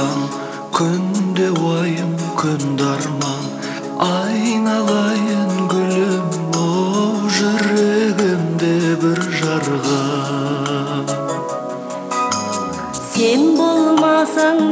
қалған күнде ойым күнде арман айналайын гүлім оу жүрегімде бір жарға. Сен болмасаң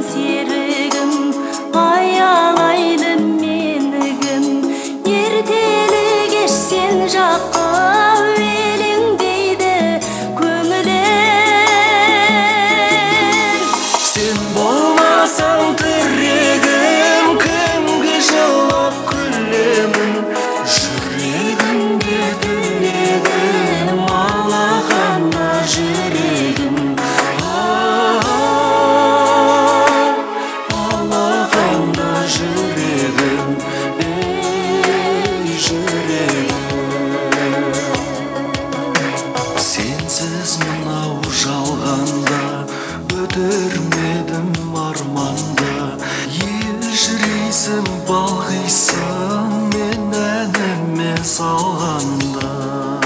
көзің балқисың мен әніме салғанда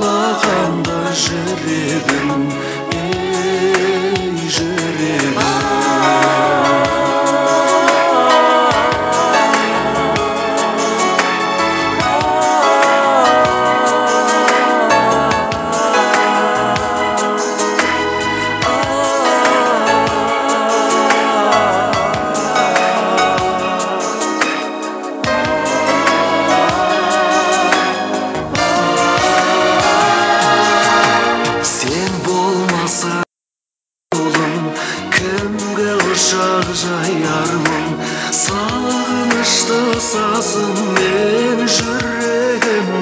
алақанда жүрегім ей жүрегім құшақ жаярмын сағынышты сазымен жүрегім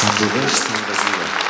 сандуғаш сандазиева